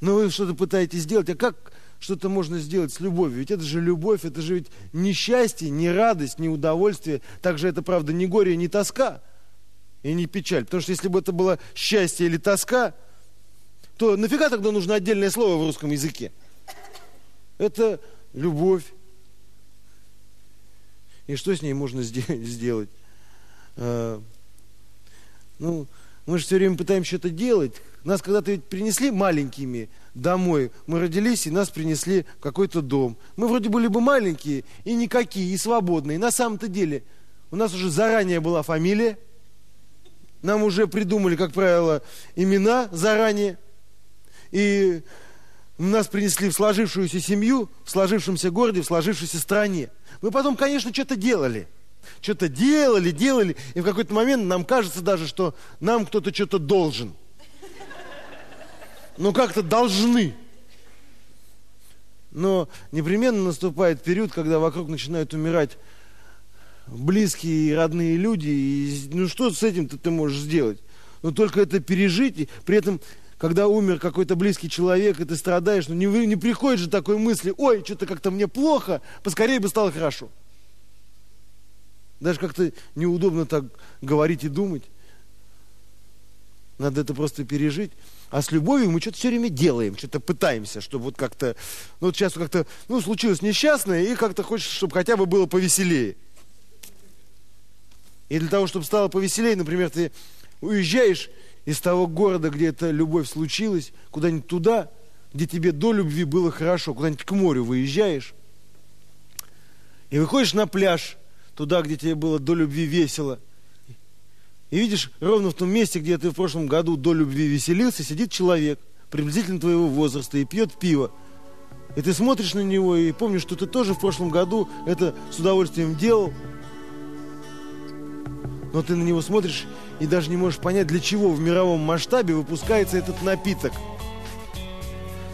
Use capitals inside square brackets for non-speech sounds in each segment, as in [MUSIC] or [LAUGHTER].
но вы что-то пытаетесь сделать. А как что-то можно сделать с любовью? Ведь это же любовь, это же ведь не счастье, не радость, не удовольствие. Также это, правда, не горе, не тоска и не печаль. Потому что если бы это было счастье или тоска, то нафига тогда нужно отдельное слово в русском языке? Это любовь. И что с ней можно сделать? А, ну, мы же все время пытаемся что-то делать. Нас когда-то ведь принесли маленькими домой. Мы родились, и нас принесли в какой-то дом. Мы вроде были бы маленькие, и никакие, и свободные. На самом-то деле у нас уже заранее была фамилия. Нам уже придумали, как правило, имена заранее. И нас принесли в сложившуюся семью, в сложившемся городе, в сложившейся стране. Мы потом, конечно, что-то делали. Что-то делали, делали. И в какой-то момент нам кажется даже, что нам кто-то что-то должен. Ну, как-то должны. Но непременно наступает период, когда вокруг начинают умирать близкие и родные люди. И, ну, что с этим ты можешь сделать? Ну, только это пережить. И при этом когда умер какой-то близкий человек, и ты страдаешь, ну не, не приходит же такой мысли, ой, что-то как-то мне плохо, поскорее бы стало хорошо. Даже как-то неудобно так говорить и думать. Надо это просто пережить. А с любовью мы что-то все время делаем, что-то пытаемся, чтобы вот как-то, ну вот сейчас как-то, ну случилось несчастное, и как-то хочешь, чтобы хотя бы было повеселее. И для того, чтобы стало повеселее, например, ты уезжаешь из того города, где эта любовь случилась, куда-нибудь туда, где тебе до любви было хорошо, куда-нибудь к морю выезжаешь, и выходишь на пляж, туда, где тебе было до любви весело, и видишь, ровно в том месте, где ты в прошлом году до любви веселился, сидит человек, приблизительно твоего возраста, и пьет пиво. И ты смотришь на него и помнишь, что ты тоже в прошлом году это с удовольствием делал. Но ты на него смотришь и даже не можешь понять, для чего в мировом масштабе выпускается этот напиток.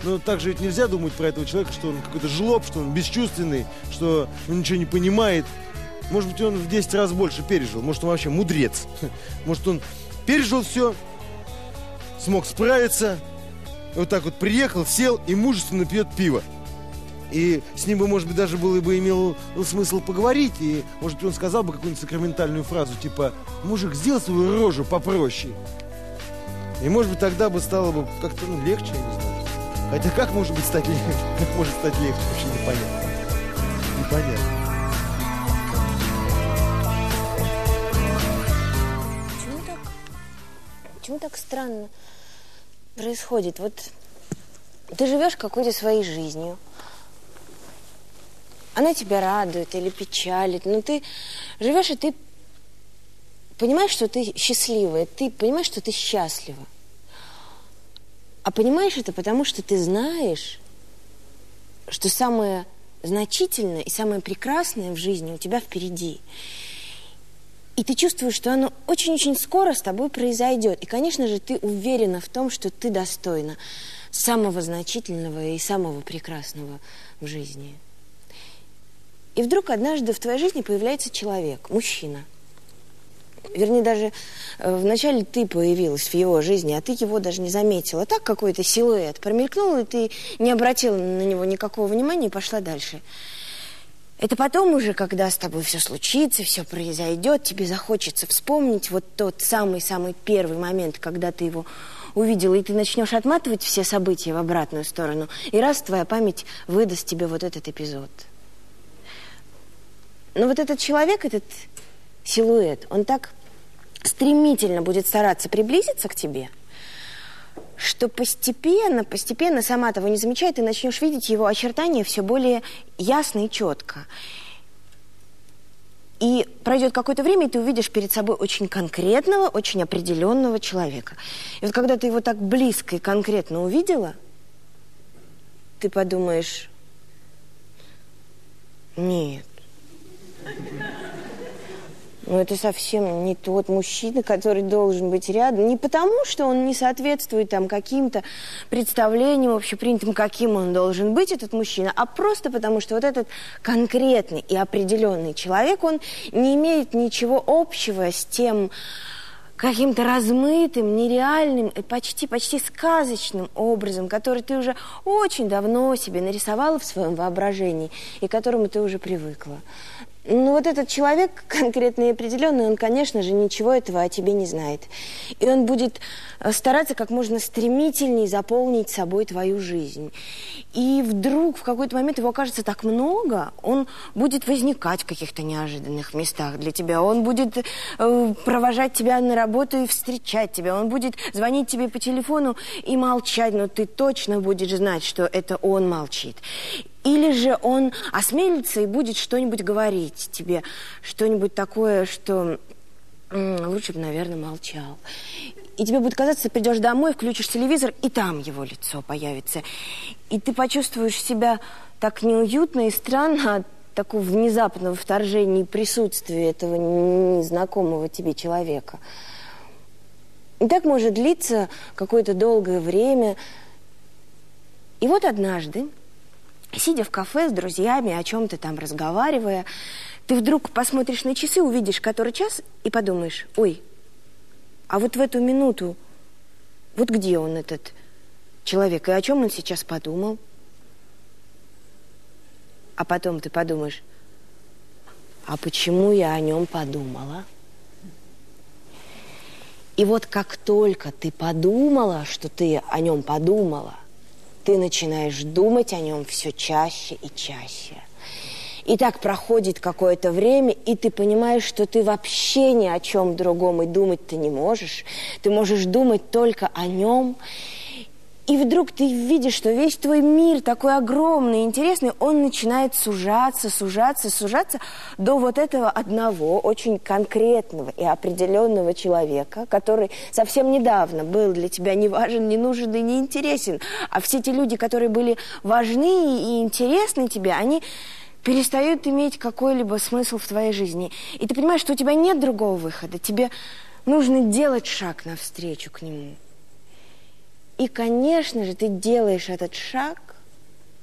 Но также ведь нельзя думать про этого человека, что он какой-то жлоб, что он бесчувственный, что он ничего не понимает. Может быть, он в 10 раз больше пережил. Может, он вообще мудрец. [LAUGHS] Может, он пережил все, смог справиться, вот так вот приехал, сел и мужественно пьет пиво. И с ним бы, может быть, даже было бы имело смысл поговорить. И, может быть, он сказал бы какую-нибудь сакраментальную фразу, типа «Мужик, сделай свою рожу попроще». И, может быть, тогда бы стало бы как-то ну, легче, я не знаю. Хотя как может быть стать легче? Как [LAUGHS] может стать легче? Вообще непонятно. Непонятно. Почему так странно происходит? Вот ты живешь какой-то своей жизнью, она тебя радует или печалит, но ты живешь, и ты понимаешь, что ты счастливая, ты понимаешь, что ты счастлива. А понимаешь это потому, что ты знаешь, что самое значительное и самое прекрасное в жизни у тебя впереди. И ты чувствуешь, что оно очень-очень скоро с тобой произойдет. И, конечно же, ты уверена в том, что ты достойна самого значительного и самого прекрасного в жизни. И вдруг однажды в твоей жизни появляется человек, мужчина. Вернее, даже э, вначале ты появилась в его жизни, а ты его даже не заметила. Так какой-то силуэт промелькнул, и ты не обратила на него никакого внимания и пошла дальше. Это потом уже, когда с тобой все случится, все произойдет, тебе захочется вспомнить вот тот самый-самый первый момент, когда ты его увидела, и ты начнешь отматывать все события в обратную сторону, и раз твоя память выдаст тебе вот этот эпизод – но вот этот человек, этот силуэт, он так стремительно будет стараться приблизиться к тебе, что постепенно, постепенно, сама того не замечая, ты начнешь видеть его очертания все более ясно и четко. И пройдет какое-то время, и ты увидишь перед собой очень конкретного, очень определенного человека. И вот когда ты его так близко и конкретно увидела, ты подумаешь, нет, ну, это совсем не тот мужчина, который должен быть рядом. Не потому, что он не соответствует там каким-то представлениям общепринятым, каким он должен быть, этот мужчина, а просто потому, что вот этот конкретный и определенный человек, он не имеет ничего общего с тем каким-то размытым, нереальным и почти-почти сказочным образом, который ты уже очень давно себе нарисовала в своем воображении и к которому ты уже привыкла. Ну, вот этот человек [LAUGHS] конкретно и определенный, он, конечно же, ничего этого о тебе не знает. И он будет э, стараться как можно стремительнее заполнить собой твою жизнь. И вдруг в какой-то момент его окажется так много, он будет возникать в каких-то неожиданных местах для тебя, он будет э, провожать тебя на работу и встречать тебя, он будет звонить тебе по телефону и молчать, но ты точно будешь знать, что это он молчит. Или же он осмелится и будет что-нибудь говорить тебе, что-нибудь такое, что лучше бы, наверное, молчал. И тебе будет казаться, придешь домой, включишь телевизор, и там его лицо появится. И ты почувствуешь себя так неуютно и странно от такого внезапного вторжения и присутствия этого незнакомого тебе человека. И так может длиться какое-то долгое время. И вот однажды сидя в кафе с друзьями, о чем-то там разговаривая, ты вдруг посмотришь на часы, увидишь который час и подумаешь, ой, а вот в эту минуту, вот где он, этот человек, и о чем он сейчас подумал? А потом ты подумаешь, а почему я о нем подумала? И вот как только ты подумала, что ты о нем подумала, ты начинаешь думать о нем все чаще и чаще. И так проходит какое-то время, и ты понимаешь, что ты вообще ни о чем другом и думать ты не можешь. Ты можешь думать только о нем. И вдруг ты видишь, что весь твой мир такой огромный, интересный, он начинает сужаться, сужаться, сужаться до вот этого одного очень конкретного и определенного человека, который совсем недавно был для тебя не важен, не нужен и не интересен. А все те люди, которые были важны и интересны тебе, они перестают иметь какой-либо смысл в твоей жизни. И ты понимаешь, что у тебя нет другого выхода. Тебе нужно делать шаг навстречу к нему. И, конечно же, ты делаешь этот шаг,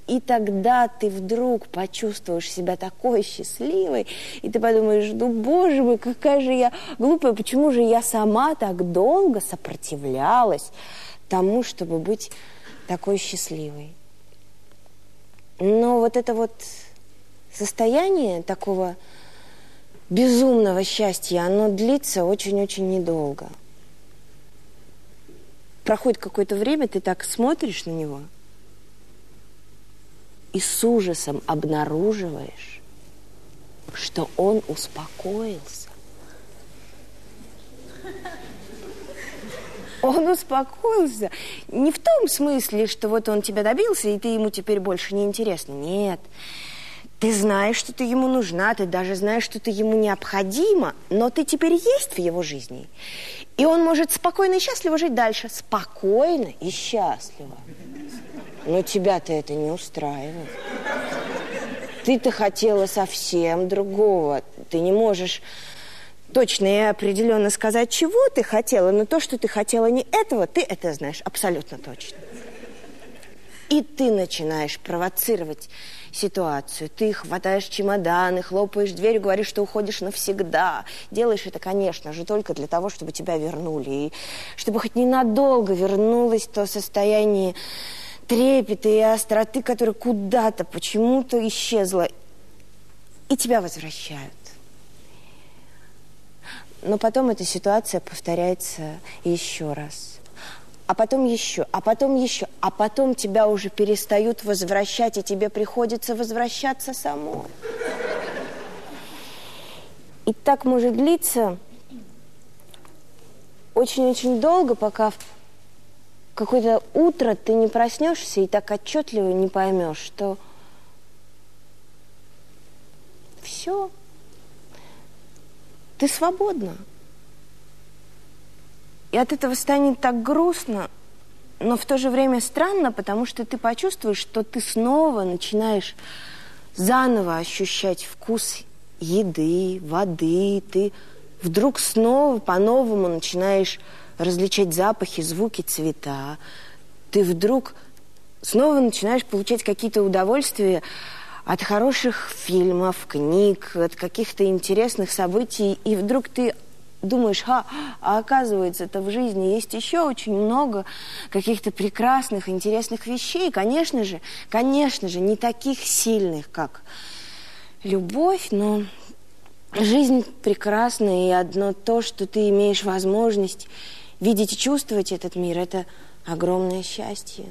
и тогда ты вдруг почувствуешь себя такой счастливой, и ты подумаешь, ну, боже мой, какая же я глупая, почему же я сама так долго сопротивлялась тому, чтобы быть такой счастливой. Но вот это вот состояние такого безумного счастья, оно длится очень-очень недолго – проходит какое-то время, ты так смотришь на него и с ужасом обнаруживаешь, что он успокоился. Он успокоился. Не в том смысле, что вот он тебя добился, и ты ему теперь больше не интересна. Нет. Ты знаешь, что ты ему нужна, ты даже знаешь, что ты ему необходима, но ты теперь есть в его жизни. И он может спокойно и счастливо жить дальше. Спокойно и счастливо. Но тебя-то это не устраивает. Ты-то хотела совсем другого. Ты не можешь точно и определенно сказать, чего ты хотела, но то, что ты хотела не этого, ты это знаешь абсолютно точно. И ты начинаешь провоцировать ситуацию. Ты хватаешь чемоданы, хлопаешь дверью, говоришь, что уходишь навсегда. Делаешь это, конечно же, только для того, чтобы тебя вернули. И чтобы хоть ненадолго вернулось то состояние трепета и остроты, которое куда-то почему-то исчезло. И тебя возвращают. Но потом эта ситуация повторяется еще раз а потом еще, а потом еще, а потом тебя уже перестают возвращать, и тебе приходится возвращаться самой. И так может длиться очень-очень долго, пока в какое-то утро ты не проснешься и так отчетливо не поймешь, что все, ты свободна. И от этого станет так грустно, но в то же время странно, потому что ты почувствуешь, что ты снова начинаешь заново ощущать вкус еды, воды. Ты вдруг снова по-новому начинаешь различать запахи, звуки, цвета. Ты вдруг снова начинаешь получать какие-то удовольствия от хороших фильмов, книг, от каких-то интересных событий, и вдруг ты думаешь, а, а оказывается, это в жизни есть еще очень много каких-то прекрасных, интересных вещей. Конечно же, конечно же, не таких сильных, как любовь, но жизнь прекрасна, и одно то, что ты имеешь возможность видеть и чувствовать этот мир, это огромное счастье.